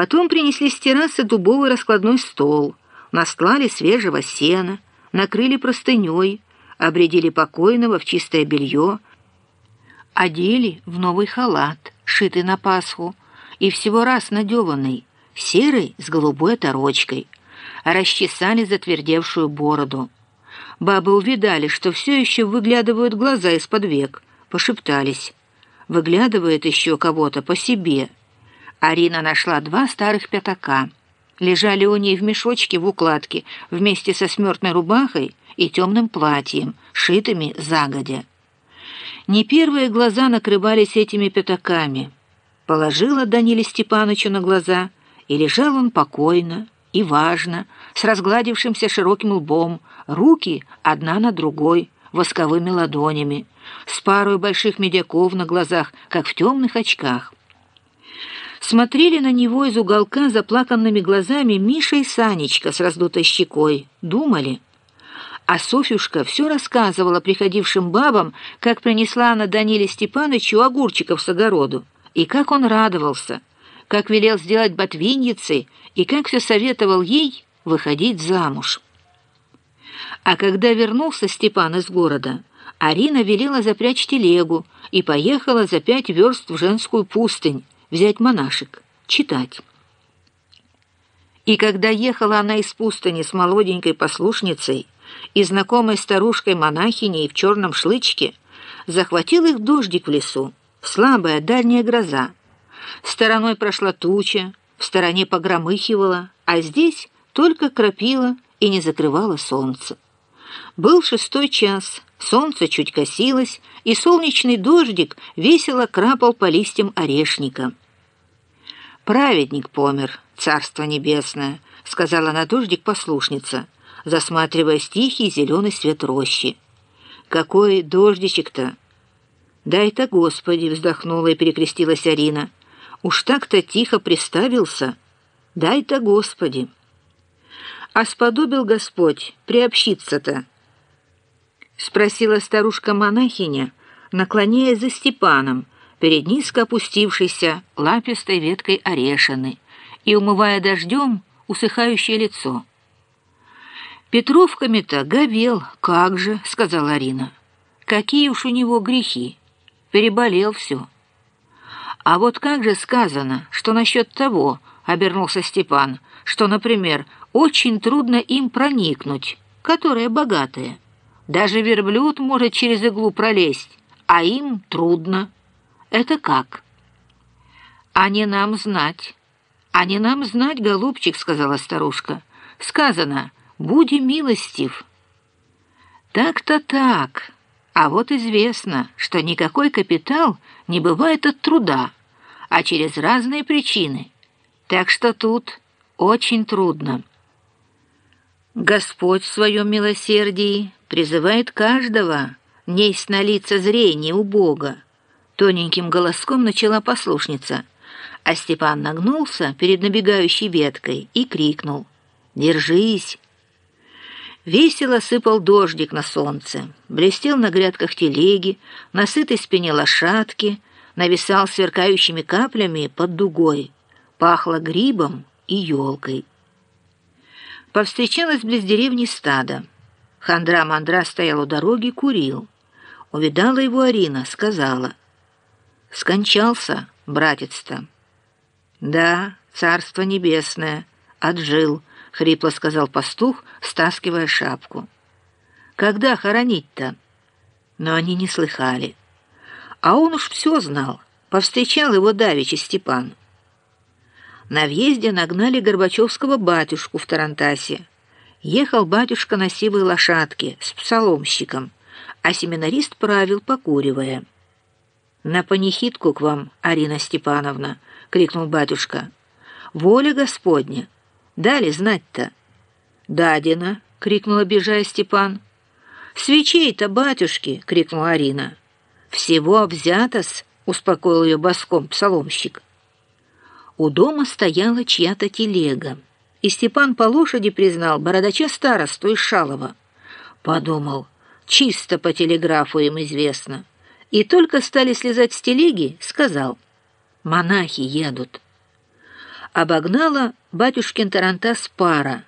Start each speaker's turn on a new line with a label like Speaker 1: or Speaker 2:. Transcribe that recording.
Speaker 1: Потом принесли с террасы дубовый раскладной стол, настлали свежего сена, накрыли простыней, обредили покойного в чистое белье, одели в новый халат, шитый на Пасху, и всего раз надеванный, серый с голубой оторочкой, расчесали затвердевшую бороду. Бабы увидали, что все еще выглядывают глаза из-под век, пошептались. Выглядывает еще кого-то по себе. Арина нашла два старых пятака. Лежали у ней в мешочке в укладке вместе со смертной рубахой и темным платьем, шитыми загодя. Не первые глаза накрывались этими пятаками. Положила Даниле Степановичу на глаза, и лежал он покойно и важно, с разгладившимся широким лбом, руки одна на другой, восковыми ладонями, с парой больших медяков на глазах, как в темных очках. Смотрели на него из уголка заплаканными глазами Миша и Санечка с раздутой щекой. Думали. А Софюшка все рассказывала приходившим бабам, как принесла она Даниле Степановичу огурчиков с огороду, и как он радовался, как велел сделать ботвиньицей, и как все советовал ей выходить замуж. А когда вернулся Степан из города, Арина велела запрячь телегу и поехала за пять верст в женскую пустынь, взять монашек, читать. И когда ехала она из пустыни с молоденькой послушницей и знакомой старушкой-монахиней в черном шлычке, захватил их дождик в лесу, слабая дальняя гроза. Стороной прошла туча, в стороне погромыхивала, а здесь только крапила и не закрывала солнце. Был шестой час, солнце чуть косилось, и солнечный дождик весело крапал по листьям орешника. «Праведник помер, царство небесное», — сказала на дождик послушница, засматривая тихий зеленый свет рощи. «Какой дождичек-то!» «Дай-то, Господи!» — вздохнула и перекрестилась Арина. «Уж так-то тихо приставился! Дай-то, Господи!» «А сподобил Господь приобщиться-то?» — спросила старушка-монахиня, наклоняясь за Степаном, перед низко опустившейся лапистой веткой орешины и умывая дождем усыхающее лицо. «Петровками-то говел, как же», — сказала Арина. «Какие уж у него грехи! Переболел все». «А вот как же сказано, что насчет того, — обернулся Степан, — что, например, очень трудно им проникнуть, которые богатые. Даже верблюд может через иглу пролезть, а им трудно». Это как? А не нам знать. А не нам знать, голубчик, сказала старушка. Сказано, буди милостив. Так-то так. А вот известно, что никакой капитал не бывает от труда, а через разные причины. Так что тут очень трудно. Господь в своем милосердии призывает каждого несть на лица зрения у Бога, Тоненьким голоском начала послушница, а Степан нагнулся перед набегающей веткой и крикнул «Держись!». Весело сыпал дождик на солнце, блестел на грядках телеги, на сытой спине лошадки, нависал сверкающими каплями под дугой, пахло грибом и елкой. Повстречалась близ деревни стадо. Хандра-мандра стоял у дороги, курил. Увидала его Арина, сказала, Скончался, братец-то. Да, царство небесное, отжил, хрипло сказал пастух, стаскивая шапку. Когда хоронить-то? Но они не слыхали. А он уж все знал, повстречал его давичи Степан. На въезде нагнали Горбачевского батюшку в Тарантасе. Ехал батюшка на сивой лошадке с псаломщиком, а семинарист правил, покуривая. «На панихидку к вам, Арина Степановна!» — крикнул батюшка. «Воля Господня! Дали знать-то!» «Дадина!» — крикнул, обижая Степан. «Свечей-то, батюшки!» — крикнула Арина. «Всего взято-с!» — успокоил ее боском псаломщик. У дома стояла чья-то телега, и Степан по лошади признал бородача старосту из Шалова. Подумал, чисто по телеграфу им известно и только стали слезать с телеги, сказал, «Монахи едут». обогнала батюшкин тарантас пара,